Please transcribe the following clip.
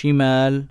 الشمال